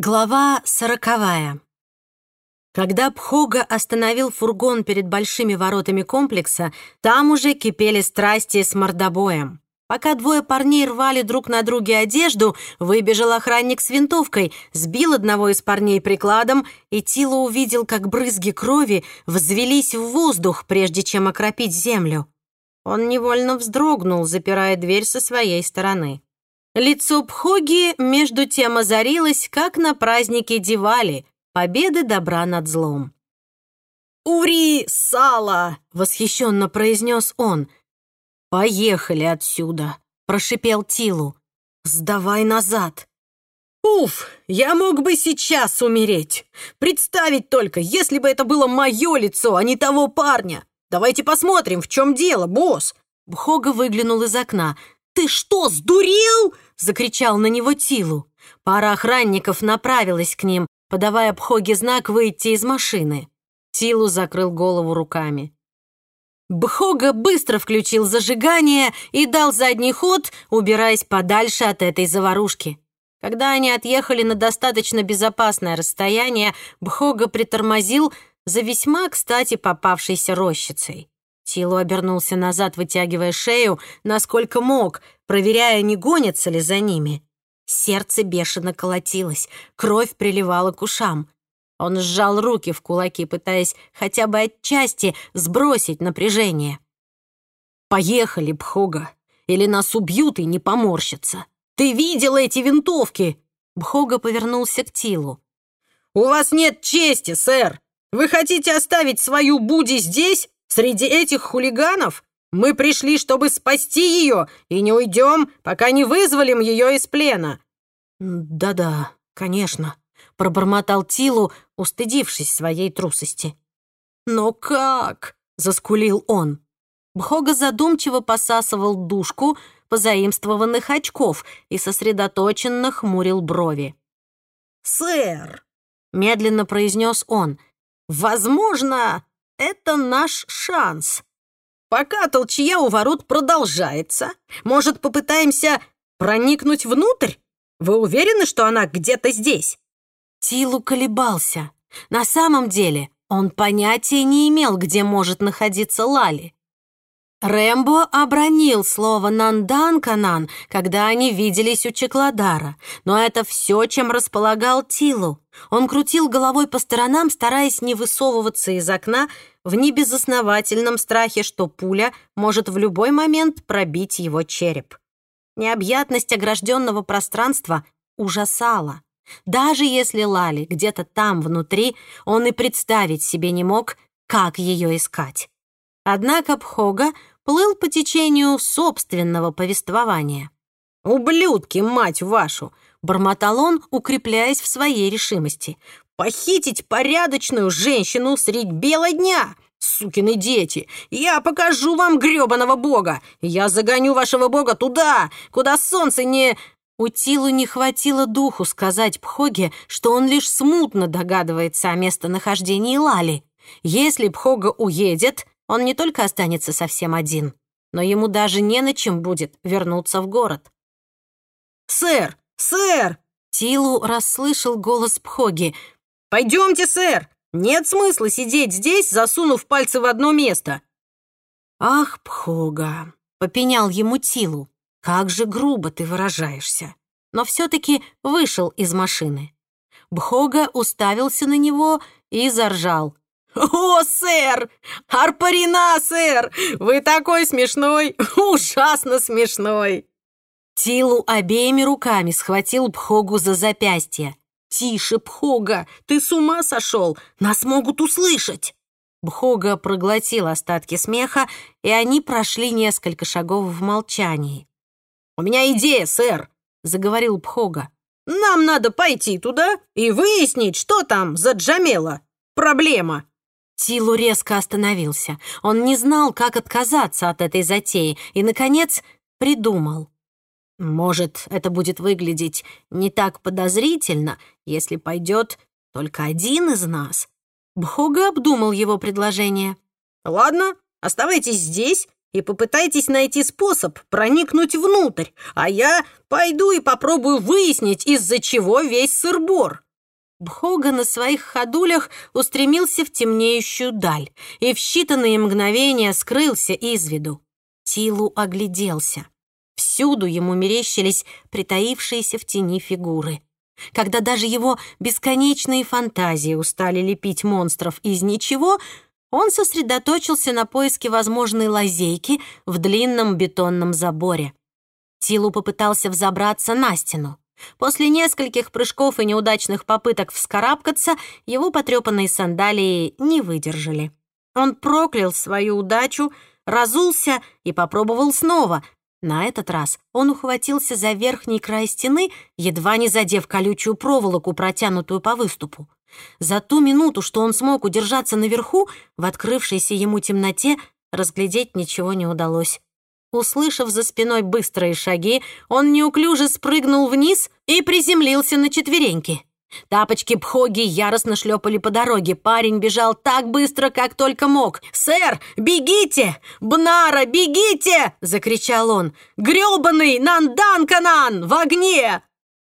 Глава сороковая. Когда Пхога остановил фургон перед большими воротами комплекса, там уже кипели страсти с мордобоем. Пока двое парней рвали друг на друге одежду, выбежал охранник с винтовкой, сбил одного из парней прикладом, и Тило увидел, как брызги крови взвелись в воздух, прежде чем окропить землю. Он невольно вздрогнул, запирая дверь со своей стороны. Лицо Пхоги между тем озарилось, как на празднике Дивали, победы добра над злом. «Ури, сало!» — восхищенно произнес он. «Поехали отсюда!» — прошипел Тилу. «Сдавай назад!» «Уф, я мог бы сейчас умереть! Представить только, если бы это было мое лицо, а не того парня! Давайте посмотрим, в чем дело, босс!» Бхога выглянул из окна. «Ты что, сдурел?» — закричал на него Тилу. Пара охранников направилась к ним, подавая Бхоге знак выйти из машины. Тилу закрыл голову руками. Бхога быстро включил зажигание и дал задний ход, убираясь подальше от этой заварушки. Когда они отъехали на достаточно безопасное расстояние, Бхога притормозил за весьма кстати попавшейся рощицей. Тилу обернулся назад, вытягивая шею, насколько мог, проверяя, не гонятся ли за ними. Сердце бешено колотилось, кровь приливала к ушам. Он сжал руки в кулаки, пытаясь хотя бы отчасти сбросить напряжение. «Поехали, Бхога, или нас убьют и не поморщатся. Ты видел эти винтовки?» Бхога повернулся к Тилу. «У вас нет чести, сэр! Вы хотите оставить свою Буди здесь Среди этих хулиганов мы пришли, чтобы спасти ее, и не уйдем, пока не вызволим ее из плена». «Да-да, конечно», — пробормотал Тилу, устыдившись своей трусости. «Но как?» — заскулил он. Бхога задумчиво посасывал душку позаимствованных очков и сосредоточенно хмурил брови. «Сэр», — медленно произнес он, — «возможно, это наш шанс. Пока толчья у ворот продолжается, может, попытаемся проникнуть внутрь? Вы уверены, что она где-то здесь?» Тилу колебался. На самом деле он понятия не имел, где может находиться Лали. Рэмбо обронил слово «нандан-канан», когда они виделись у Чекладара, но это все, чем располагал Тилу. Он крутил головой по сторонам, стараясь не высовываться из окна в небезосновательном страхе, что пуля может в любой момент пробить его череп. Необъятность огражденного пространства ужасала. Даже если Лали где-то там внутри, он и представить себе не мог, как ее искать. Однако Пхога плыл по течению собственного повествования. «Ублюдки, мать вашу!» — бормотал он, укрепляясь в своей решимости. «Похитить порядочную женщину средь бела дня! Сукины дети! Я покажу вам грёбаного бога! Я загоню вашего бога туда, куда солнце не...» У Тилу не хватило духу сказать Пхоге, что он лишь смутно догадывается о местонахождении Лали. Если Пхога уедет, он не только останется совсем один, но ему даже не на чем будет вернуться в город. «Сэр! Сэр!» Тилу расслышал голос Пхоги. «Пойдемте, сэр! Нет смысла сидеть здесь, засунув пальцы в одно место!» «Ах, Пхога!» — попенял ему Тилу. «Как же грубо ты выражаешься!» Но все-таки вышел из машины. Бхога уставился на него и заржал. «О, сэр! Арпарина, сэр! Вы такой смешной! Ужасно смешной!» Тилу обеими руками схватил Пхогу за запястье. «Тише, Пхога! Ты с ума сошел! Нас могут услышать!» Бхога проглотил остатки смеха, и они прошли несколько шагов в молчании. «У меня идея, сэр!» — заговорил Пхога. «Нам надо пойти туда и выяснить, что там за Джамела. Проблема!» Тилу резко остановился. Он не знал, как отказаться от этой затеи, и, наконец, придумал. «Может, это будет выглядеть не так подозрительно, если пойдет только один из нас?» Бхога обдумал его предложение. «Ладно, оставайтесь здесь и попытайтесь найти способ проникнуть внутрь, а я пойду и попробую выяснить, из-за чего весь сырбор. Бхога на своих ходулях устремился в темнеющую даль и в считанные мгновения скрылся из виду. Тилу огляделся. Всюду ему мерещились притаившиеся в тени фигуры. Когда даже его бесконечные фантазии устали лепить монстров из ничего, он сосредоточился на поиске возможной лазейки в длинном бетонном заборе. Тилу попытался взобраться на стену. После нескольких прыжков и неудачных попыток вскарабкаться, его потрепанные сандалии не выдержали. Он проклял свою удачу, разулся и попробовал снова. На этот раз он ухватился за верхний край стены, едва не задев колючую проволоку, протянутую по выступу. За ту минуту, что он смог удержаться наверху, в открывшейся ему темноте разглядеть ничего не удалось. Услышав за спиной быстрые шаги, он неуклюже спрыгнул вниз и приземлился на четвереньки. Тапочки Пхоги яростно шлепали по дороге. Парень бежал так быстро, как только мог. «Сэр, бегите! Бнара, бегите!» — закричал он. «Грёбаный Нанданканан в огне!»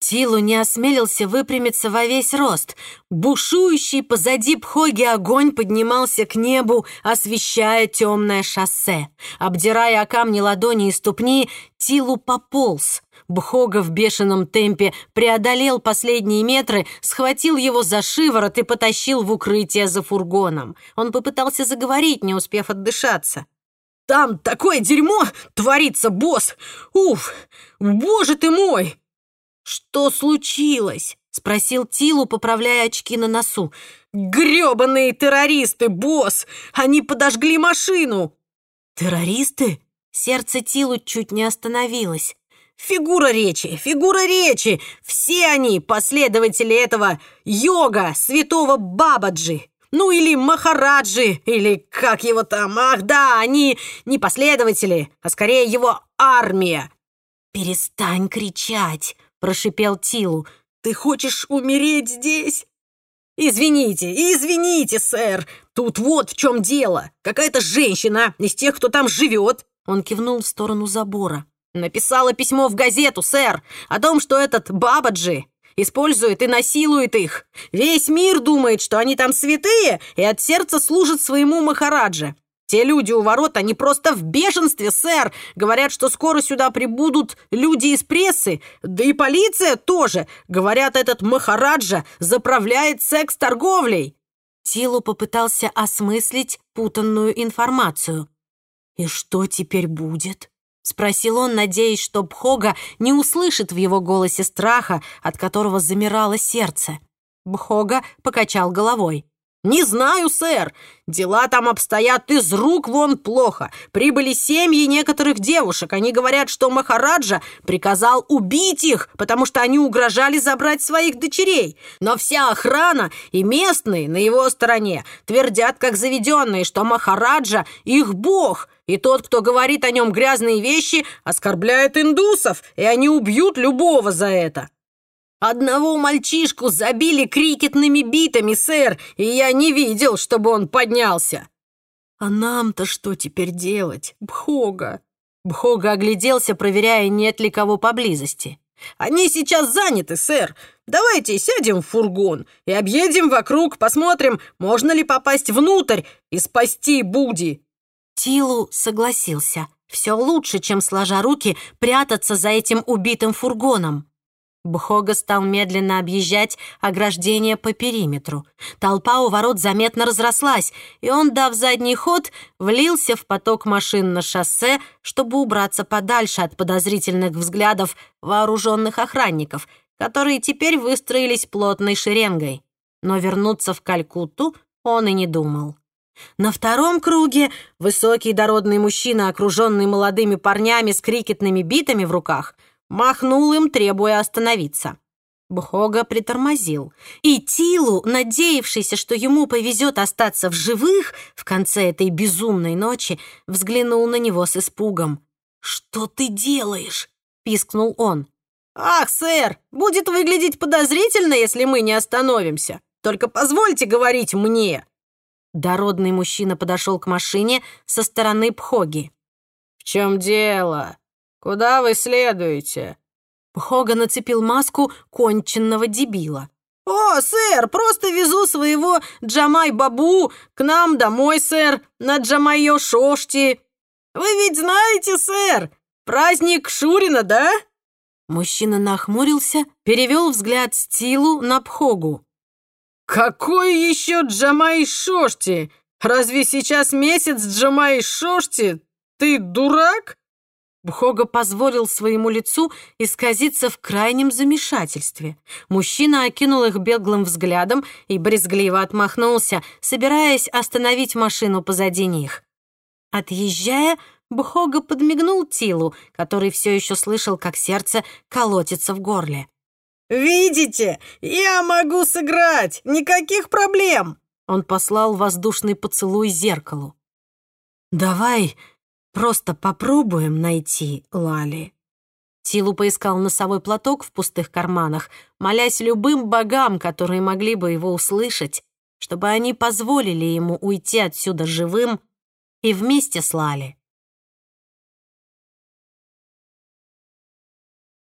Тилу не осмелился выпрямиться во весь рост. Бушующий позади Пхоги огонь поднимался к небу, освещая темное шоссе. Обдирая о камни ладони и ступни, Тилу пополз. Бхога в бешеном темпе преодолел последние метры, схватил его за шиворот и потащил в укрытие за фургоном. Он попытался заговорить, не успев отдышаться. «Там такое дерьмо творится, босс! Уф! Боже ты мой!» «Что случилось?» — спросил Тилу, поправляя очки на носу. «Грёбаные террористы, босс! Они подожгли машину!» «Террористы?» Сердце Тилу чуть не остановилось. «Фигура речи! Фигура речи! Все они последователи этого йога святого Бабаджи! Ну или Махараджи, или как его там, ах да, они не последователи, а скорее его армия!» «Перестань кричать!» Прошипел Тилу. «Ты хочешь умереть здесь?» «Извините, извините, сэр! Тут вот в чем дело! Какая-то женщина из тех, кто там живет!» Он кивнул в сторону забора. «Написала письмо в газету, сэр, о том, что этот Бабаджи использует и насилует их. Весь мир думает, что они там святые и от сердца служат своему Махараджа. Те люди у ворот, они просто в бешенстве, сэр. Говорят, что скоро сюда прибудут люди из прессы, да и полиция тоже. Говорят, этот Махараджа заправляет секс-торговлей». Тилу попытался осмыслить путанную информацию. «И что теперь будет?» — спросил он, надеясь, что Бхога не услышит в его голосе страха, от которого замирало сердце. Бхога покачал головой. «Не знаю, сэр. Дела там обстоят из рук вон плохо. Прибыли семьи некоторых девушек. Они говорят, что Махараджа приказал убить их, потому что они угрожали забрать своих дочерей. Но вся охрана и местные на его стороне твердят, как заведенные, что Махараджа — их бог». И тот, кто говорит о нем грязные вещи, оскорбляет индусов, и они убьют любого за это. Одного мальчишку забили крикетными битами, сэр, и я не видел, чтобы он поднялся. А нам-то что теперь делать, Бхога? Бхога огляделся, проверяя, нет ли кого поблизости. Они сейчас заняты, сэр. Давайте сядем в фургон и объедем вокруг, посмотрим, можно ли попасть внутрь и спасти Буди. Тилу согласился. Все лучше, чем, сложа руки, прятаться за этим убитым фургоном. Бхога стал медленно объезжать ограждение по периметру. Толпа у ворот заметно разрослась, и он, дав задний ход, влился в поток машин на шоссе, чтобы убраться подальше от подозрительных взглядов вооруженных охранников, которые теперь выстроились плотной шеренгой. Но вернуться в Калькутту он и не думал. На втором круге высокий дородный мужчина, окруженный молодыми парнями с крикетными битами в руках — махнул им, требуя остановиться. Бхога притормозил, и Тилу, надеявшийся, что ему повезет остаться в живых в конце этой безумной ночи, взглянул на него с испугом. «Что ты делаешь?» — пискнул он. «Ах, сэр, будет выглядеть подозрительно, если мы не остановимся. Только позвольте говорить мне». Дородный мужчина подошел к машине со стороны Пхоги. «В чем дело?» «Куда вы следуете?» Хога нацепил маску конченного дебила. «О, сэр, просто везу своего Джамай-бабу к нам домой, сэр, на Джамайо-шошти. Вы ведь знаете, сэр, праздник Шурина, да?» Мужчина нахмурился, перевел взгляд с Тилу на Пхогу. «Какой еще Джамай-шошти? Разве сейчас месяц Джамай-шошти? Ты дурак?» Бхога позволил своему лицу исказиться в крайнем замешательстве. Мужчина окинул их беглым взглядом и брезгливо отмахнулся, собираясь остановить машину позади них. Отъезжая, Бхога подмигнул Тилу, который все еще слышал, как сердце колотится в горле. «Видите, я могу сыграть! Никаких проблем!» Он послал воздушный поцелуй зеркалу. «Давай Просто попробуем найти Лали». Тилу поискал носовой платок в пустых карманах, молясь любым богам, которые могли бы его услышать, чтобы они позволили ему уйти отсюда живым и вместе с Лали.